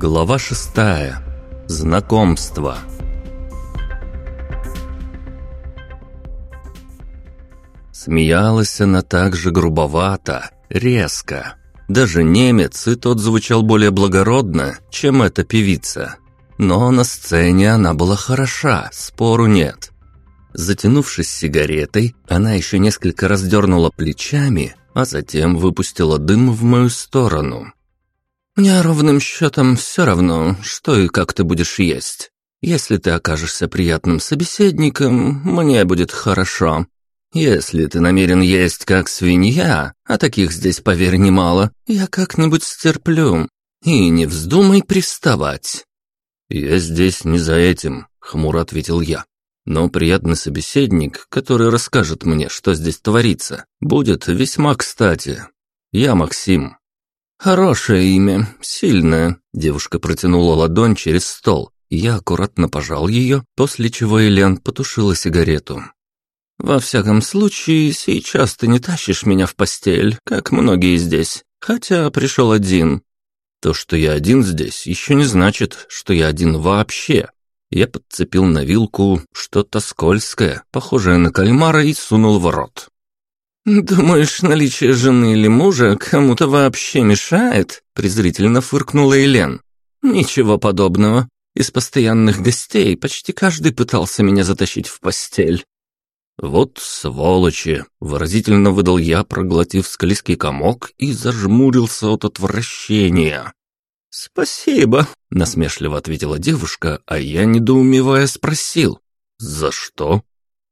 Глава шестая. Знакомство. Смеялась она так же грубовато, резко. Даже немец, и тот звучал более благородно, чем эта певица. Но на сцене она была хороша, спору нет. Затянувшись сигаретой, она еще несколько раз дернула плечами, а затем выпустила дым в мою сторону. «Мне ровным счетом все равно, что и как ты будешь есть. Если ты окажешься приятным собеседником, мне будет хорошо. Если ты намерен есть как свинья, а таких здесь, поверь, немало, я как-нибудь стерплю. И не вздумай приставать». «Я здесь не за этим», — хмуро ответил я. «Но приятный собеседник, который расскажет мне, что здесь творится, будет весьма кстати. Я Максим, «Хорошее имя, сильное», — девушка протянула ладонь через стол. Я аккуратно пожал ее, после чего Элен потушила сигарету. «Во всяком случае, сейчас ты не тащишь меня в постель, как многие здесь, хотя пришел один». «То, что я один здесь, еще не значит, что я один вообще». Я подцепил на вилку что-то скользкое, похожее на кальмара, и сунул в рот. «Думаешь, наличие жены или мужа кому-то вообще мешает?» презрительно фыркнула Элен. «Ничего подобного. Из постоянных гостей почти каждый пытался меня затащить в постель». «Вот сволочи!» — выразительно выдал я, проглотив склизкий комок и зажмурился от отвращения. «Спасибо», — насмешливо ответила девушка, а я, недоумевая, спросил. «За что?»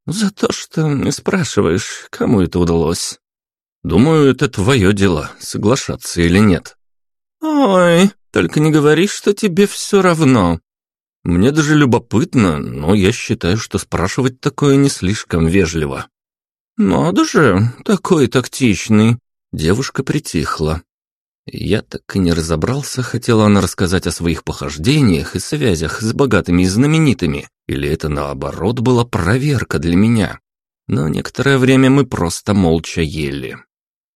«За то, что спрашиваешь, кому это удалось». «Думаю, это твое дело, соглашаться или нет». «Ой, только не говори, что тебе все равно». «Мне даже любопытно, но я считаю, что спрашивать такое не слишком вежливо». «Надо же, такой тактичный». Девушка притихла. Я так и не разобрался, хотела она рассказать о своих похождениях и связях с богатыми и знаменитыми, или это наоборот была проверка для меня. Но некоторое время мы просто молча ели.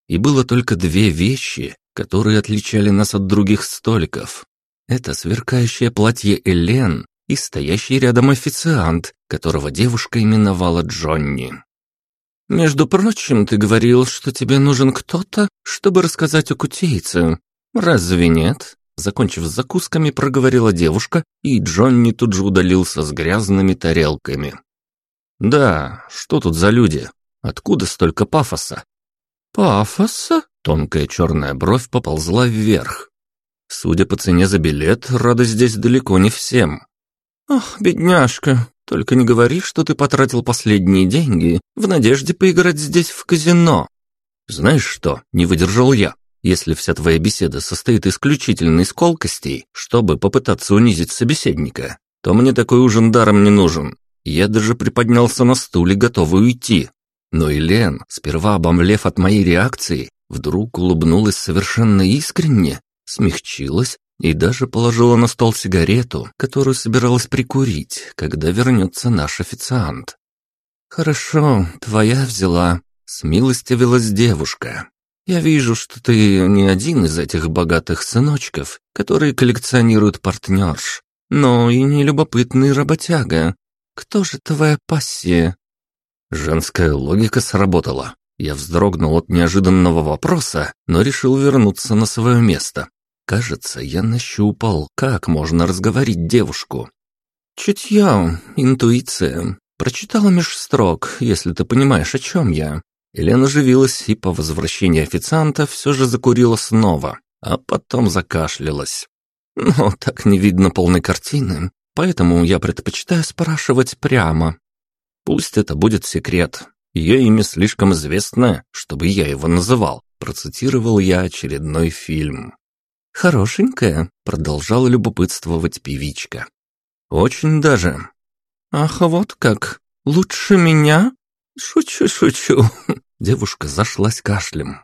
И было только две вещи, которые отличали нас от других столиков. Это сверкающее платье Элен и стоящий рядом официант, которого девушка именовала Джонни. «Между прочим, ты говорил, что тебе нужен кто-то, чтобы рассказать о кутейце. Разве нет?» Закончив с закусками, проговорила девушка, и Джонни тут же удалился с грязными тарелками. «Да, что тут за люди? Откуда столько пафоса?» «Пафоса?» — тонкая черная бровь поползла вверх. «Судя по цене за билет, рада здесь далеко не всем». «Ах, бедняжка, только не говори, что ты потратил последние деньги в надежде поиграть здесь в казино. Знаешь что, не выдержал я. Если вся твоя беседа состоит исключительно из колкостей, чтобы попытаться унизить собеседника, то мне такой ужин даром не нужен. Я даже приподнялся на стуле, готовый уйти. Но Елен, сперва обомлев от моей реакции, вдруг улыбнулась совершенно искренне, смягчилась и даже положила на стол сигарету, которую собиралась прикурить, когда вернется наш официант. «Хорошо, твоя взяла», — смилостивилась девушка. «Я вижу, что ты не один из этих богатых сыночков, которые коллекционируют партнерш, но и не любопытный работяга. Кто же твоя пассия?» Женская логика сработала. Я вздрогнул от неожиданного вопроса, но решил вернуться на свое место. Кажется, я нащупал, как можно разговорить девушку. Чутье, интуиция. Прочитала меж строк, если ты понимаешь, о чем я. Елена оживилась и по возвращении официанта все же закурила снова, а потом закашлялась. Но так не видно полной картины, поэтому я предпочитаю спрашивать прямо. Пусть это будет секрет. Ее имя слишком известное, чтобы я его называл. Процитировал я очередной фильм. «Хорошенькая», — продолжала любопытствовать певичка. «Очень даже». «Ах, вот как! Лучше меня?» «Шучу, шучу!» Девушка зашлась кашлем.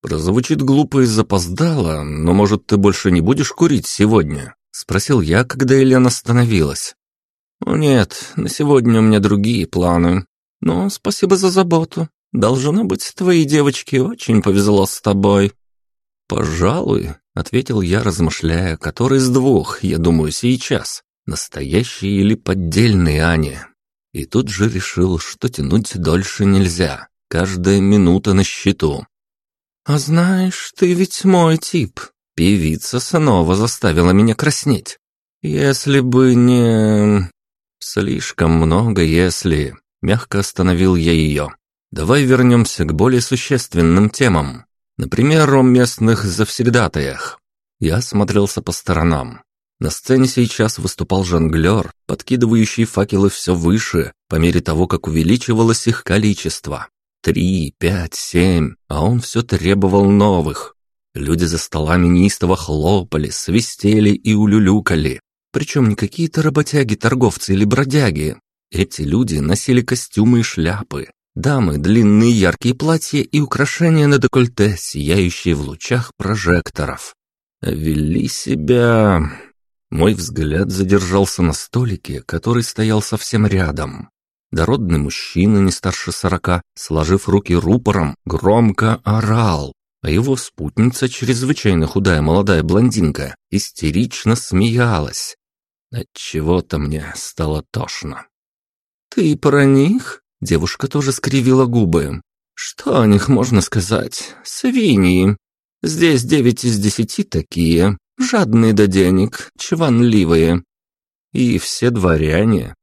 «Прозвучит глупо и запоздало, но, может, ты больше не будешь курить сегодня?» Спросил я, когда Елена остановилась. «О нет, на сегодня у меня другие планы. Но спасибо за заботу. Должно быть, твоей девочке очень повезло с тобой». «Пожалуй», — ответил я, размышляя, который из двух, я думаю, сейчас, настоящий или поддельный Ани. И тут же решил, что тянуть дольше нельзя, каждая минута на счету. «А знаешь, ты ведь мой тип», Певица снова заставила меня краснеть. Если бы не... Слишком много «если». Мягко остановил я ее. Давай вернемся к более существенным темам. Например, о местных завсегдатаях. Я смотрелся по сторонам. На сцене сейчас выступал жонглер, подкидывающий факелы все выше, по мере того, как увеличивалось их количество. Три, пять, семь, а он все требовал новых. Люди за столами неистово хлопали, свистели и улюлюкали. Причем не какие-то работяги-торговцы или бродяги. Эти люди носили костюмы и шляпы. Дамы – длинные яркие платья и украшения на декольте, сияющие в лучах прожекторов. Вели себя... Мой взгляд задержался на столике, который стоял совсем рядом. Дородный мужчина не старше сорока, сложив руки рупором, громко орал а его спутница, чрезвычайно худая молодая блондинка, истерично смеялась. Отчего-то мне стало тошно. «Ты про них?» — девушка тоже скривила губы. «Что о них можно сказать? Свиньи. Здесь девять из десяти такие, жадные до денег, чванливые. И все дворяне».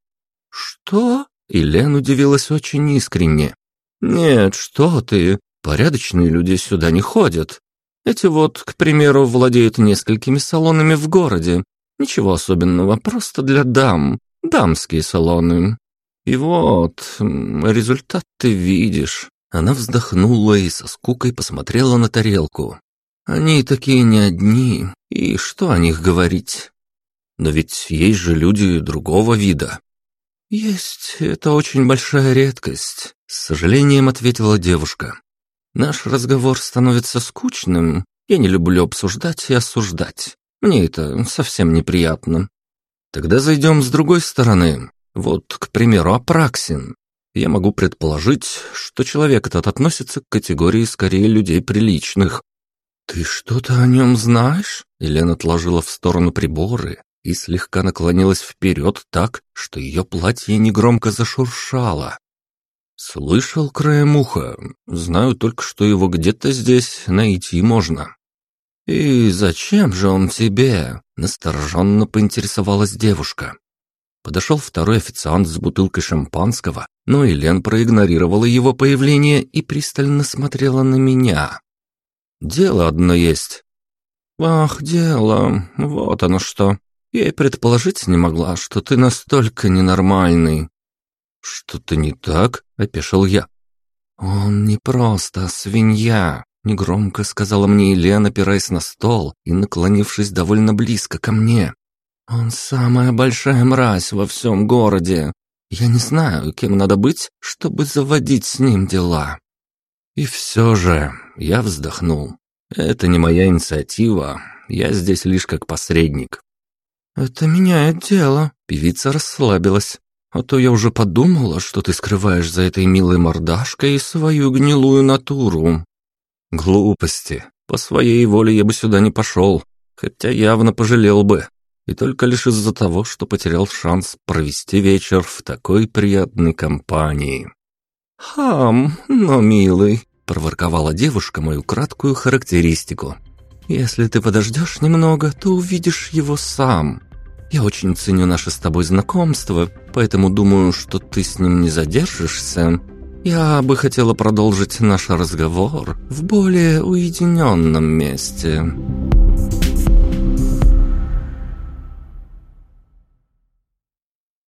«Что?» — Елен удивилась очень искренне. «Нет, что ты, Порядочные люди сюда не ходят. Эти вот, к примеру, владеют несколькими салонами в городе. Ничего особенного, просто для дам. Дамские салоны. И вот, результат ты видишь. Она вздохнула и со скукой посмотрела на тарелку. Они такие не одни, и что о них говорить? Но ведь есть же люди другого вида. Есть, это очень большая редкость, с сожалением ответила девушка. Наш разговор становится скучным. Я не люблю обсуждать и осуждать. Мне это совсем неприятно. Тогда зайдем с другой стороны. Вот, к примеру, Апраксин. Я могу предположить, что человек этот относится к категории скорее людей приличных. «Ты что-то о нем знаешь?» Елена отложила в сторону приборы и слегка наклонилась вперед так, что ее платье негромко зашуршало. «Слышал краем уха. Знаю только, что его где-то здесь найти можно». «И зачем же он тебе?» – настороженно поинтересовалась девушка. Подошел второй официант с бутылкой шампанского, но Елен проигнорировала его появление и пристально смотрела на меня. «Дело одно есть». «Ах, дело, вот оно что. Я и предположить не могла, что ты настолько ненормальный. «Что-то не так?» — опешил я. «Он не просто свинья», — негромко сказала мне Елена, опираясь на стол и наклонившись довольно близко ко мне. «Он самая большая мразь во всем городе. Я не знаю, кем надо быть, чтобы заводить с ним дела». И все же я вздохнул. Это не моя инициатива, я здесь лишь как посредник. «Это меняет дело», — певица расслабилась. А то я уже подумала, что ты скрываешь за этой милой мордашкой свою гнилую натуру. Глупости. По своей воле я бы сюда не пошел, хотя явно пожалел бы. И только лишь из-за того, что потерял шанс провести вечер в такой приятной компании. «Хам, но милый», — проворковала девушка мою краткую характеристику. «Если ты подождешь немного, то увидишь его сам. Я очень ценю наше с тобой знакомство, поэтому думаю, что ты с ним не задержишься. Я бы хотела продолжить наш разговор в более уединенном месте».